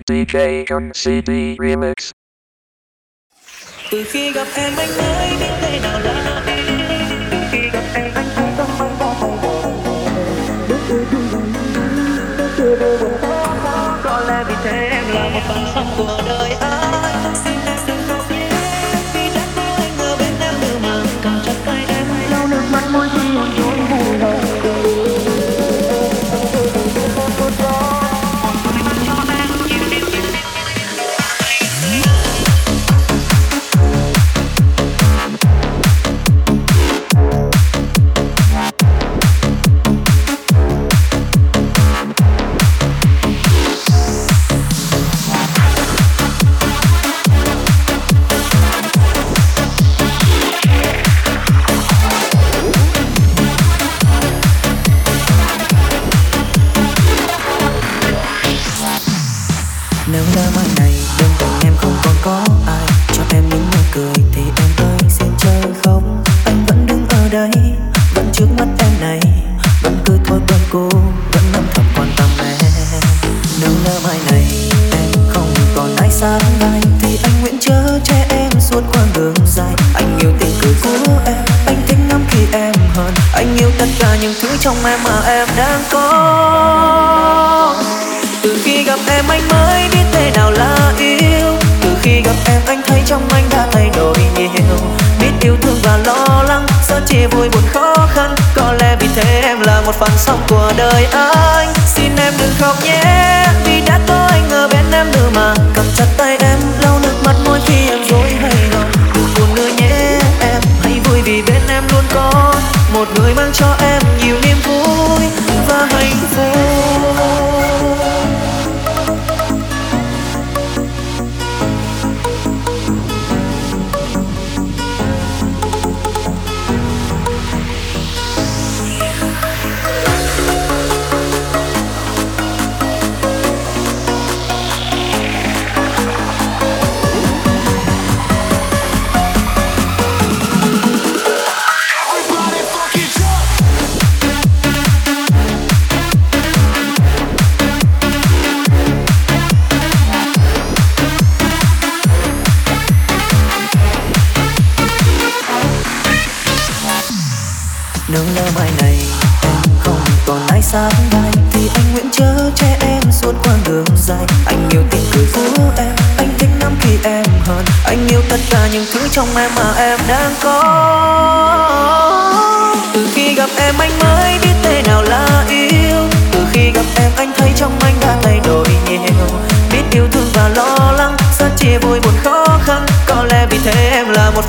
DJ Gun CD Remix. Từ khi gặp em, anh mới biết đây nào là nào Từ khi gặp em, anh thấy tâm anh đã thay đổi Bước đưa đưa đường Bước đưa đưa đường Có lẽ vì thế em là một phần sống của đời anh.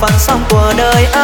phần sóng của đời ơi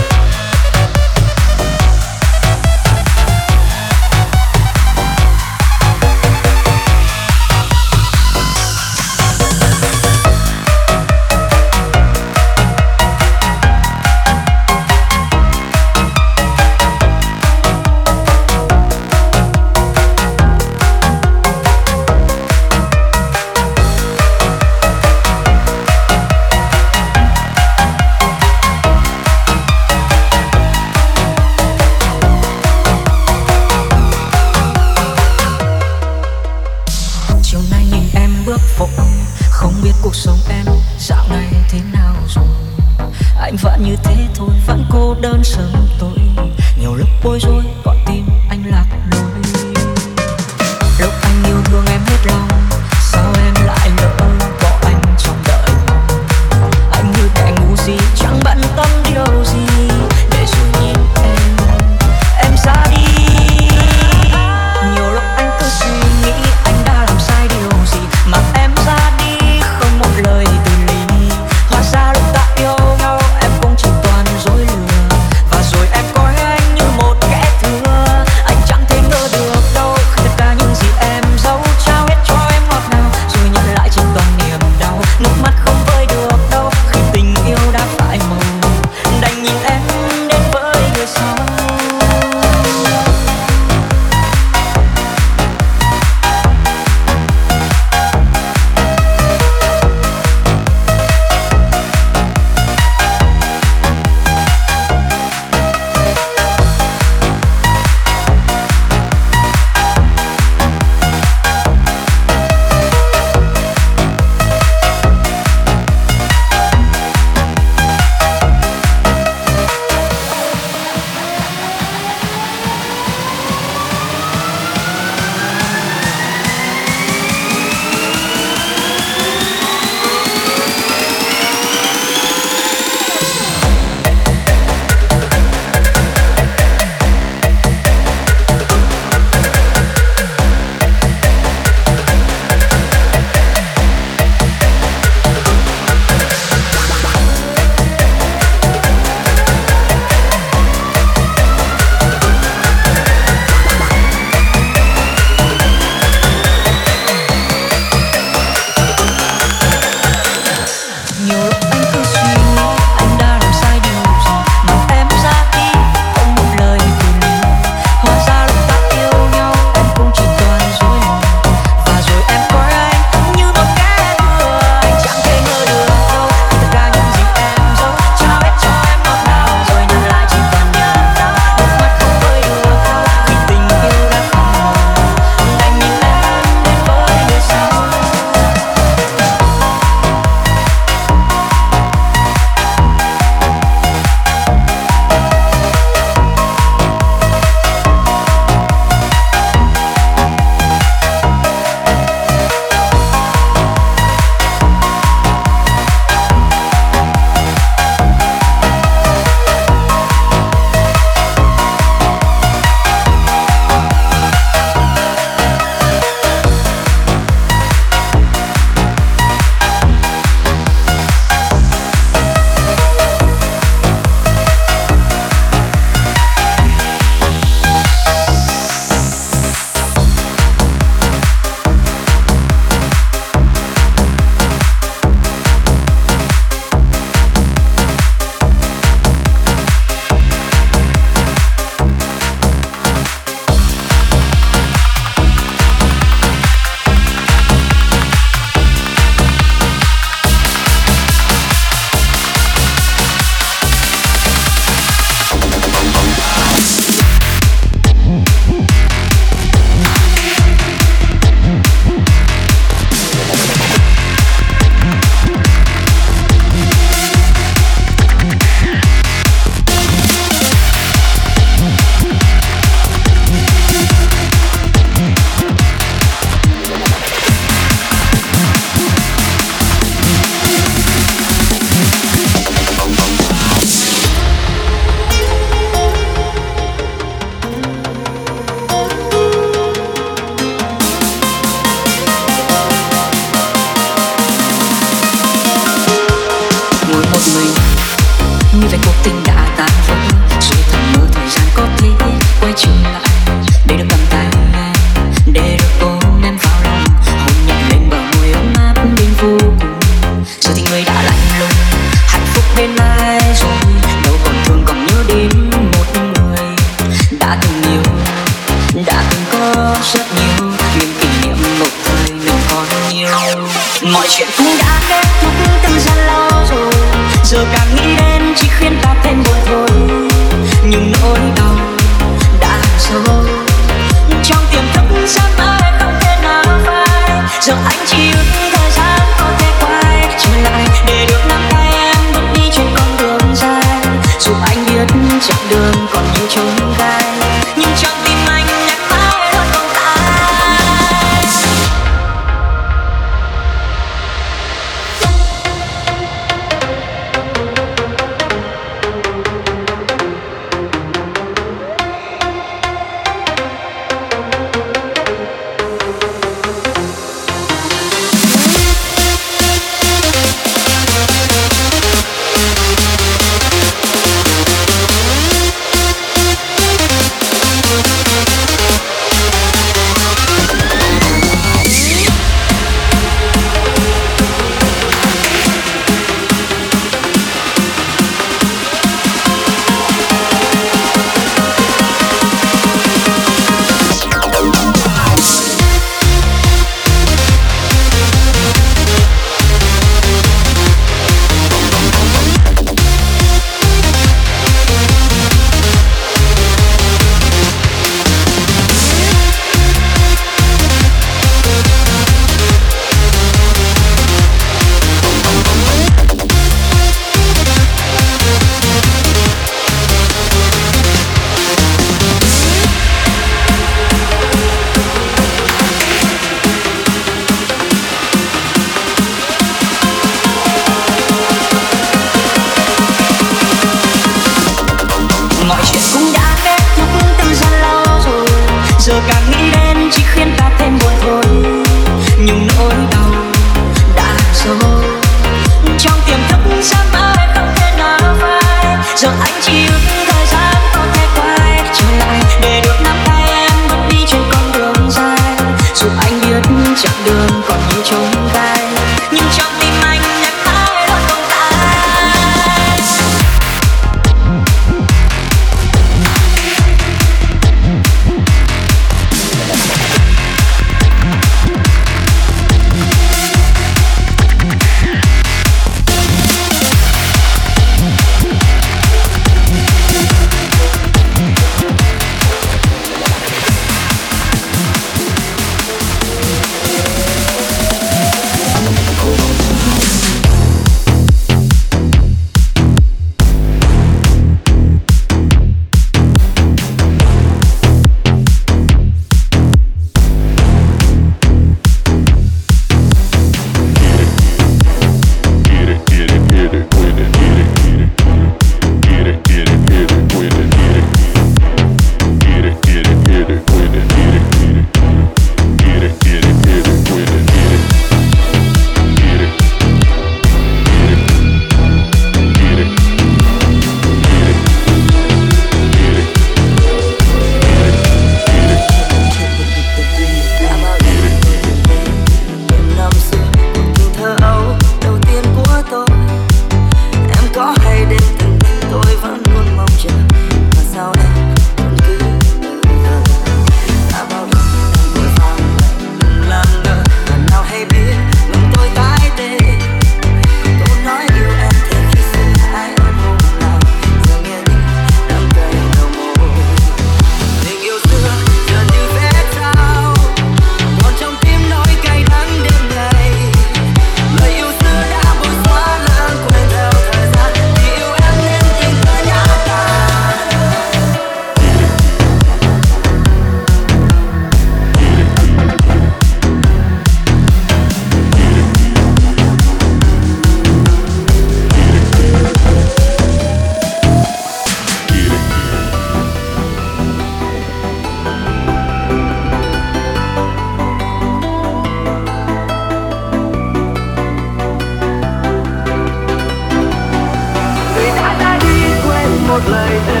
bloody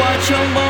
watch your